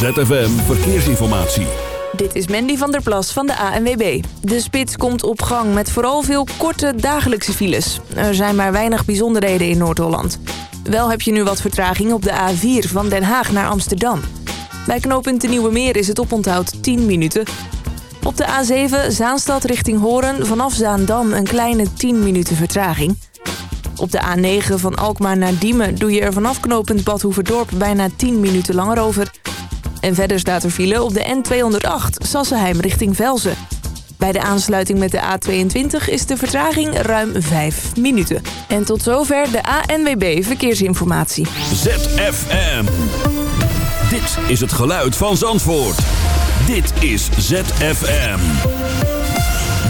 ZFM Verkeersinformatie. Dit is Mandy van der Plas van de ANWB. De spits komt op gang met vooral veel korte dagelijkse files. Er zijn maar weinig bijzonderheden in Noord-Holland. Wel heb je nu wat vertraging op de A4 van Den Haag naar Amsterdam. Bij knooppunt de Nieuwe Meer is het oponthoud 10 minuten. Op de A7 Zaanstad richting Horen vanaf Zaandam een kleine 10 minuten vertraging. Op de A9 van Alkmaar naar Diemen doe je er vanaf knooppunt Badhoevedorp bijna 10 minuten langer over. En verder staat er file op de N208 Sassenheim richting Velzen. Bij de aansluiting met de A22 is de vertraging ruim 5 minuten. En tot zover de ANWB Verkeersinformatie. ZFM. Dit is het geluid van Zandvoort. Dit is ZFM.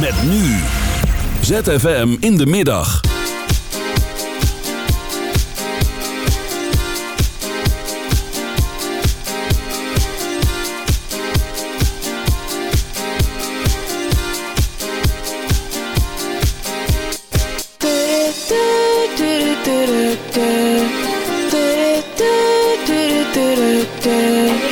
Met nu. ZFM in de middag. day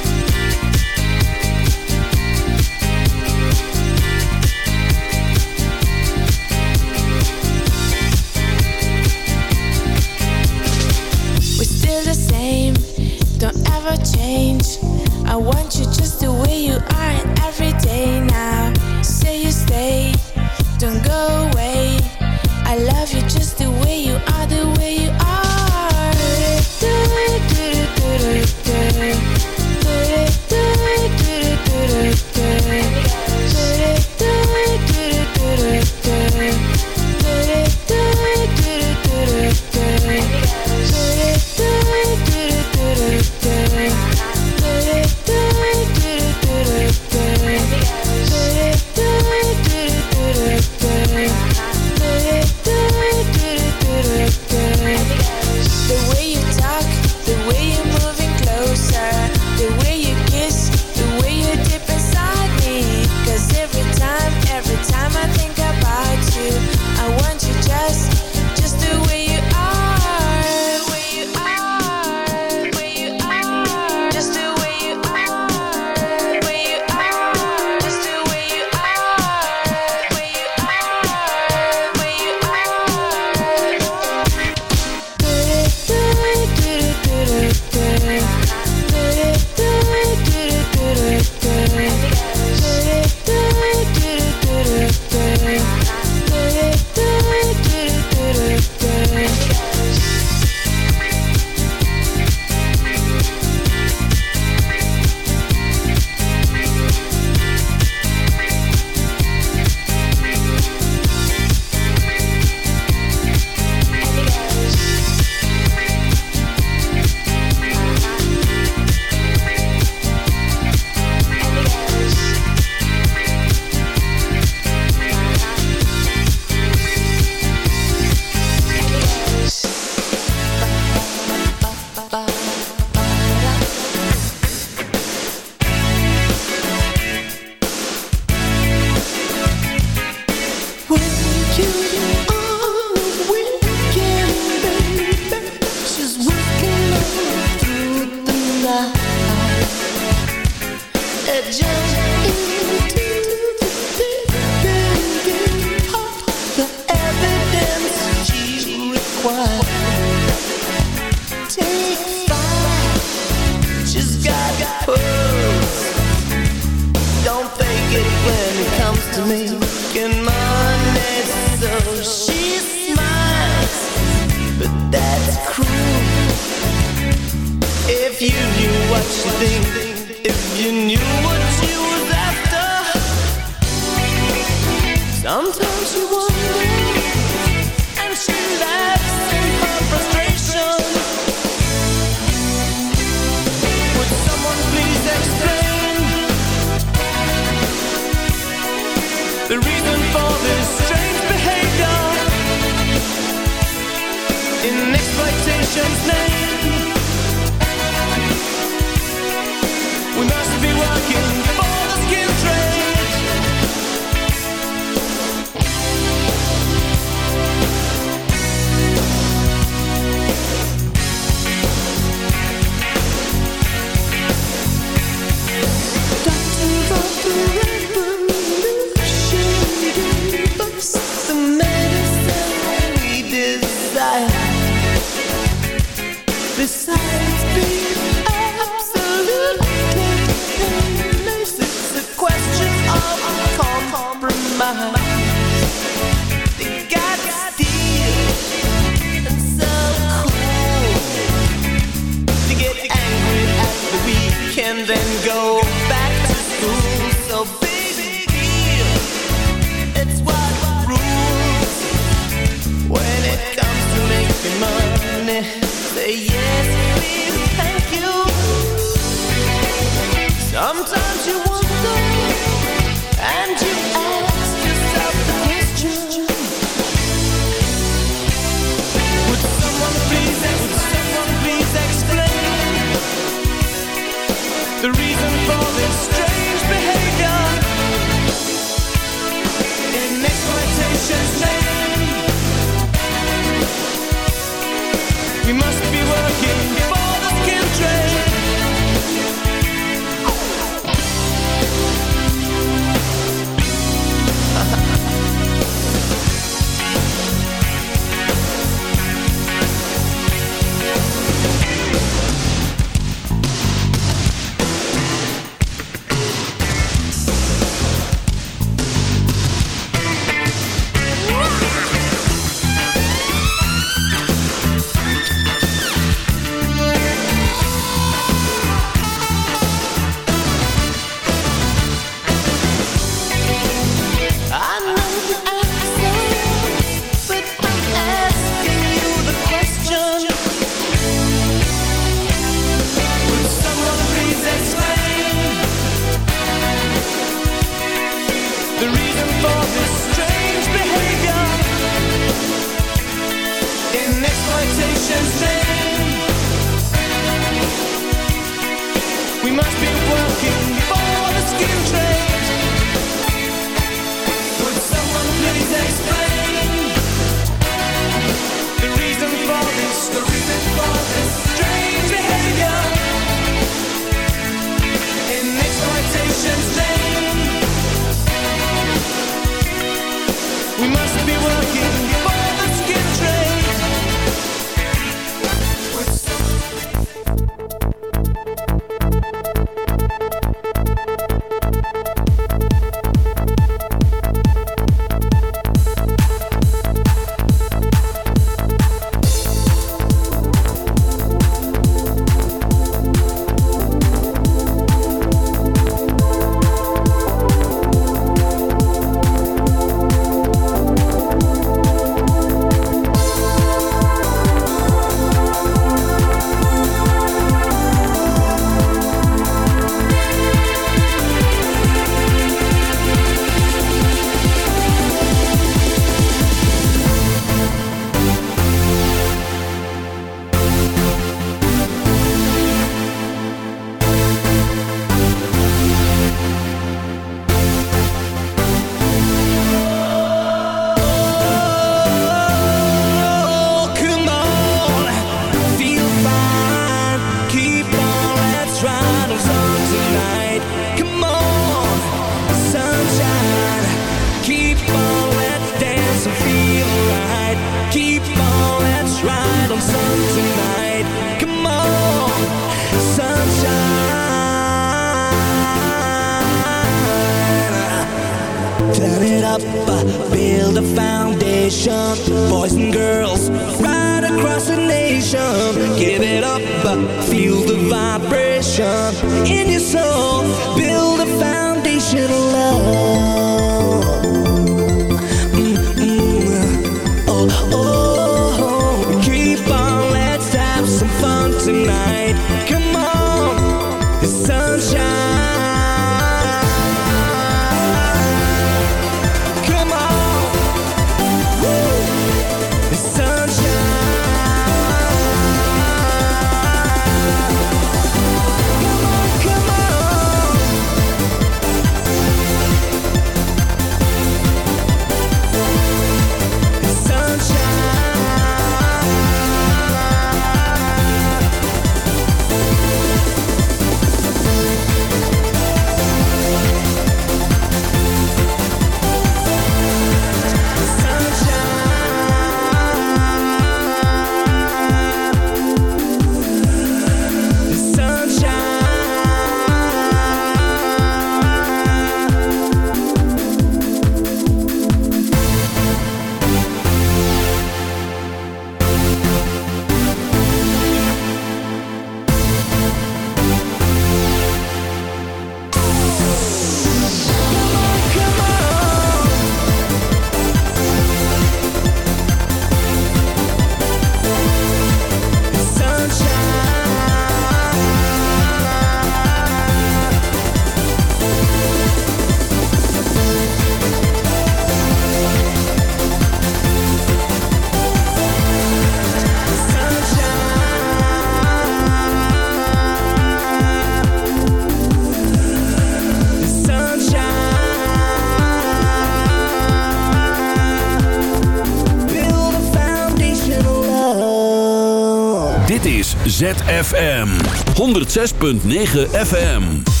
ZFM 106.9 FM.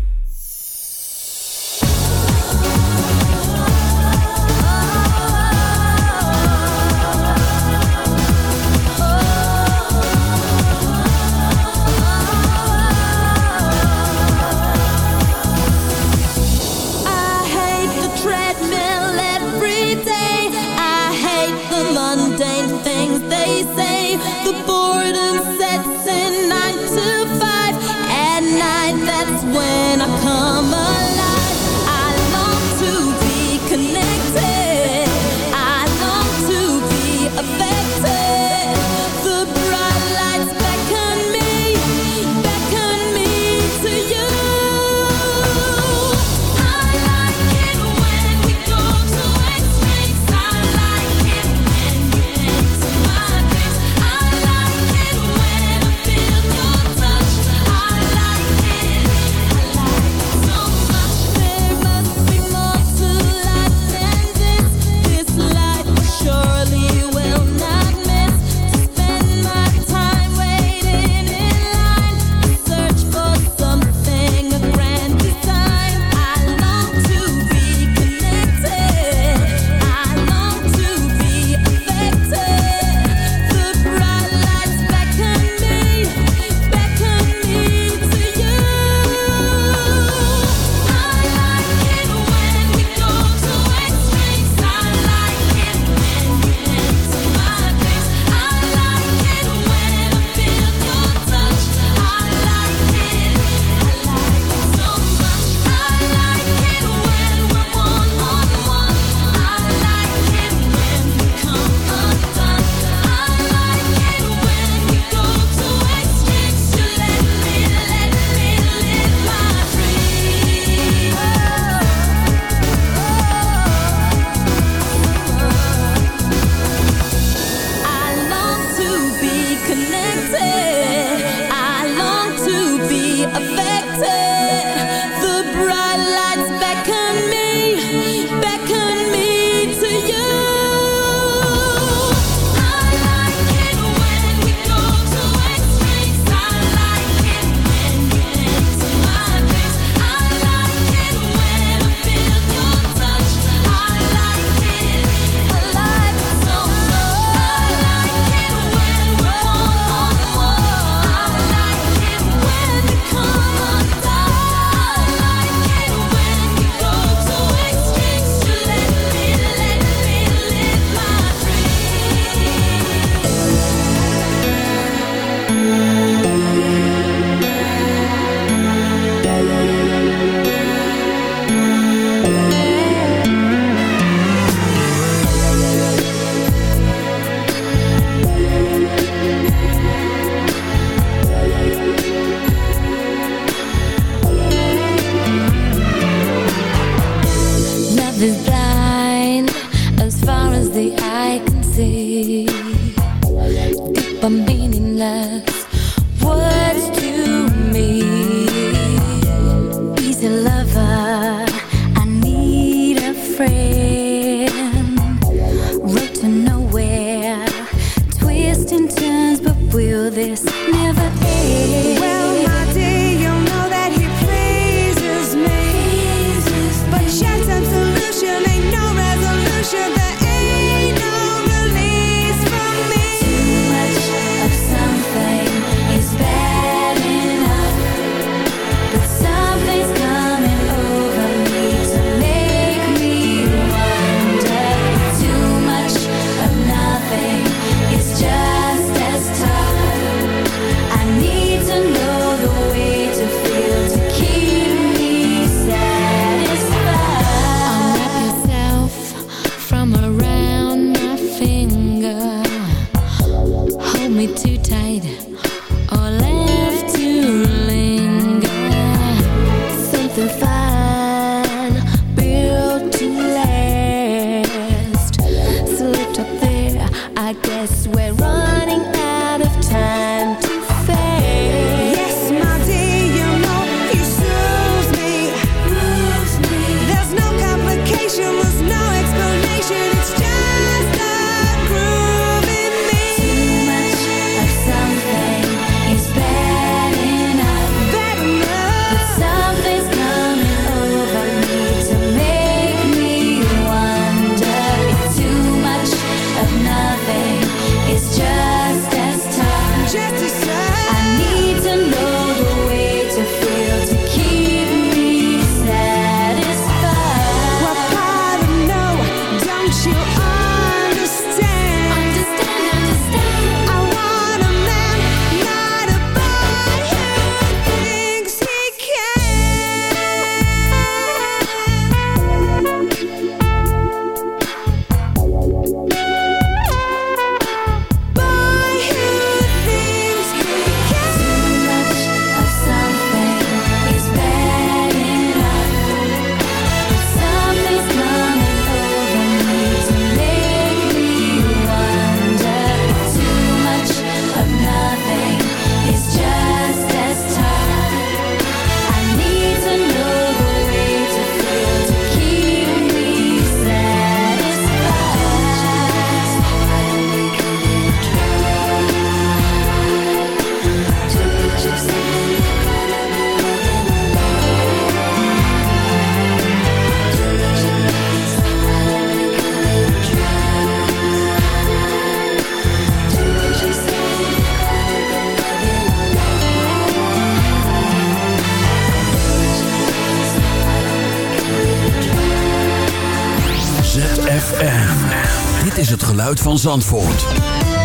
ZFM. Dit is het geluid van Zandvoort.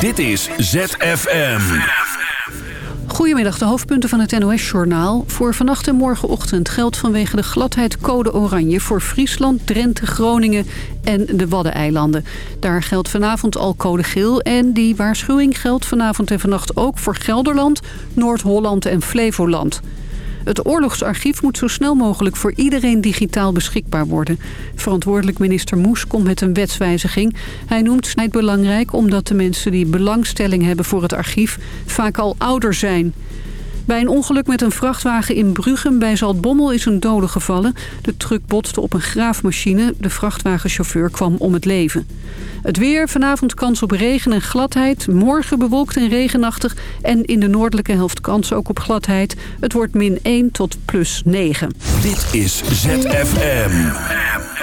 Dit is ZFM. Goedemiddag, de hoofdpunten van het NOS-journaal. Voor vannacht en morgenochtend geldt vanwege de gladheid code oranje... voor Friesland, Drenthe, Groningen en de Waddeneilanden. Daar geldt vanavond al code geel... en die waarschuwing geldt vanavond en vannacht ook voor Gelderland... Noord-Holland en Flevoland. Het oorlogsarchief moet zo snel mogelijk voor iedereen digitaal beschikbaar worden. Verantwoordelijk minister Moes komt met een wetswijziging. Hij noemt het belangrijk omdat de mensen die belangstelling hebben voor het archief vaak al ouder zijn. Bij een ongeluk met een vrachtwagen in Bruggen bij Zaltbommel is een dode gevallen. De truck botste op een graafmachine. De vrachtwagenchauffeur kwam om het leven. Het weer, vanavond kans op regen en gladheid. Morgen bewolkt en regenachtig. En in de noordelijke helft kans ook op gladheid. Het wordt min 1 tot plus 9. Dit is ZFM.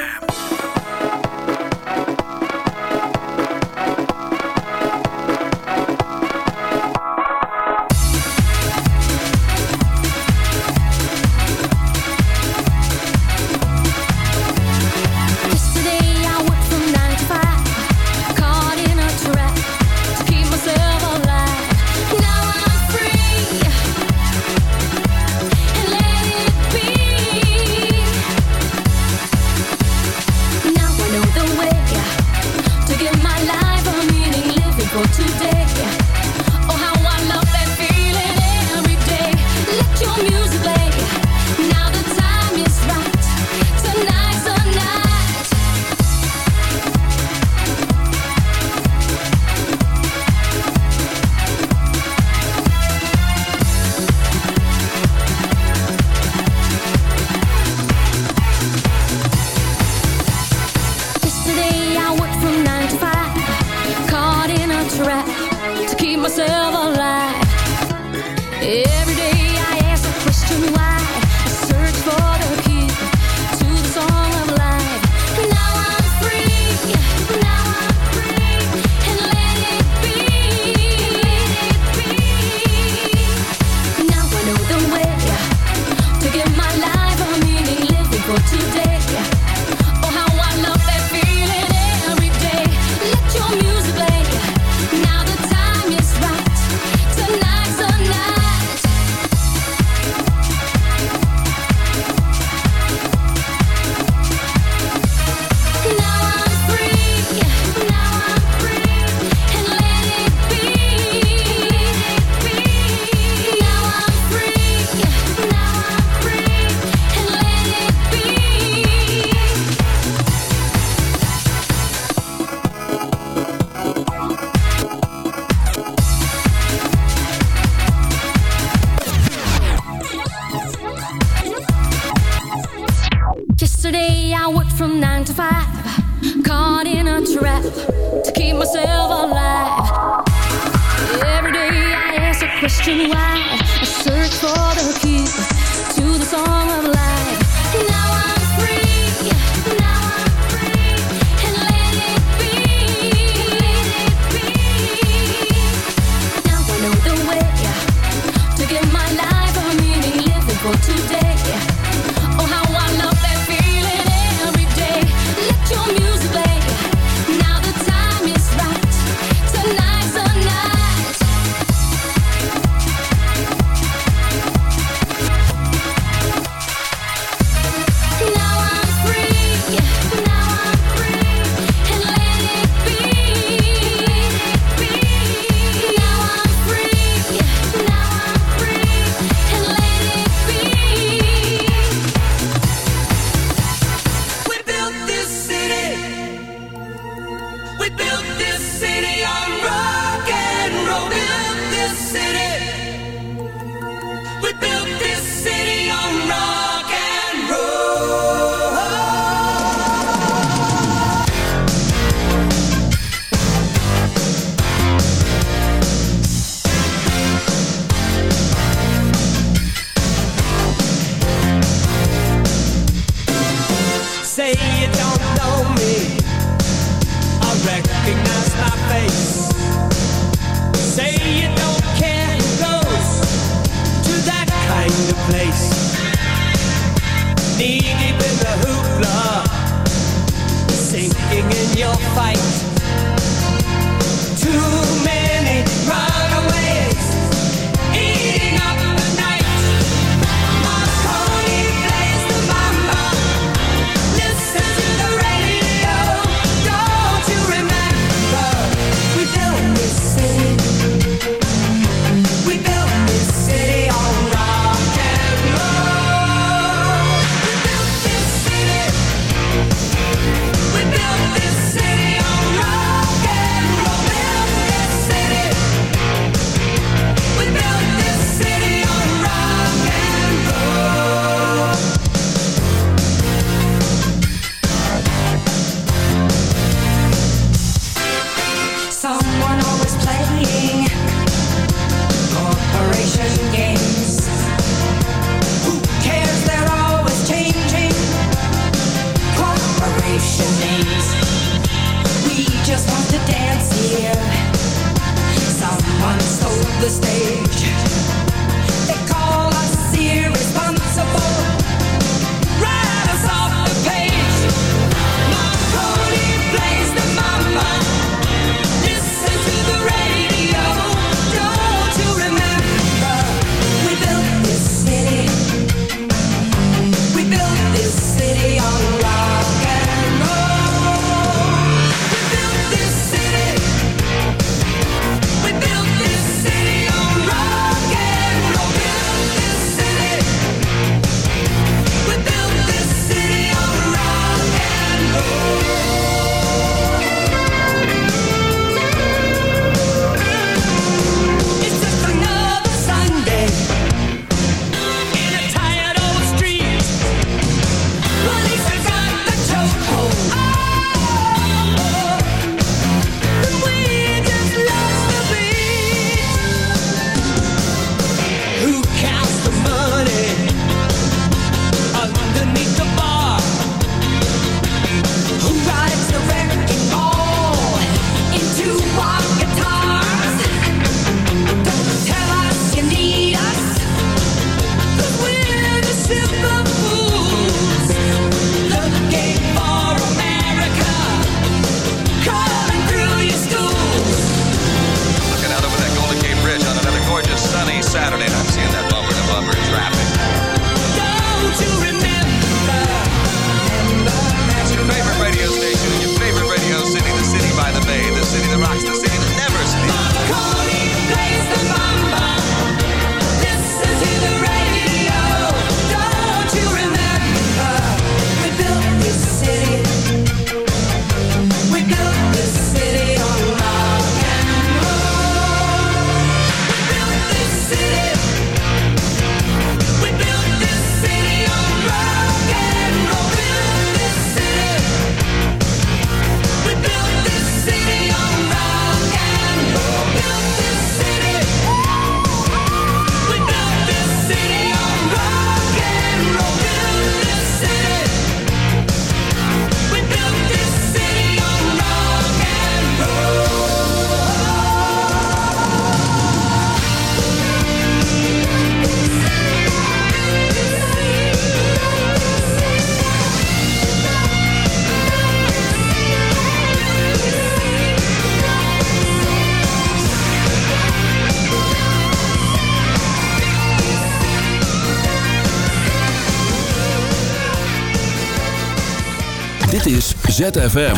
ZFM.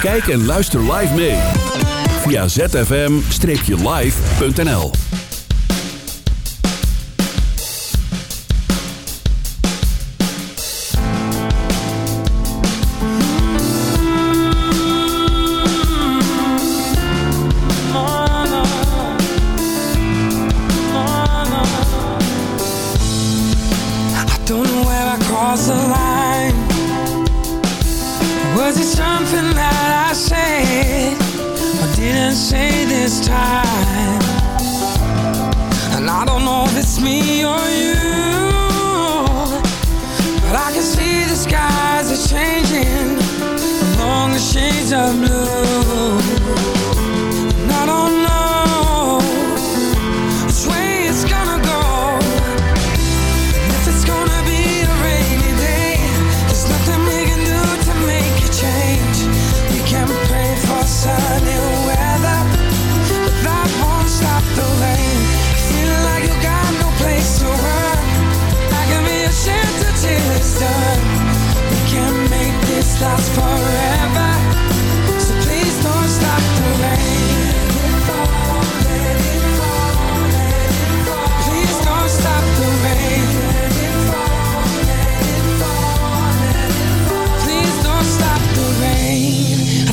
Kijk en luister live mee. Via zfm-live.nl I don't know where I cross the line Was it something that I said or didn't say this time? And I don't know if it's me or you, but I can see the skies are changing along the shades of blue.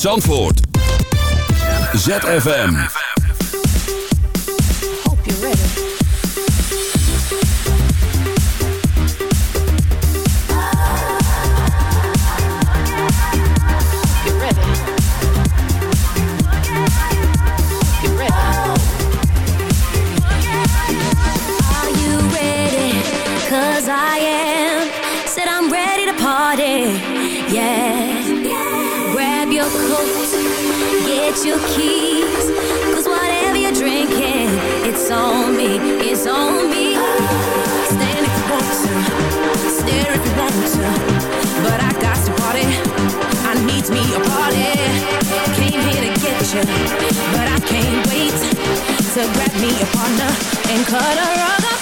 Zandvoort. ZFM. your coat, get your keys. Whatever you're drinking, it's on me, it's on me. Stand if you want to, stare if you want to. But I got to party, I need a party. Came here to get you, but I can't wait to grab me a partner and cut her up.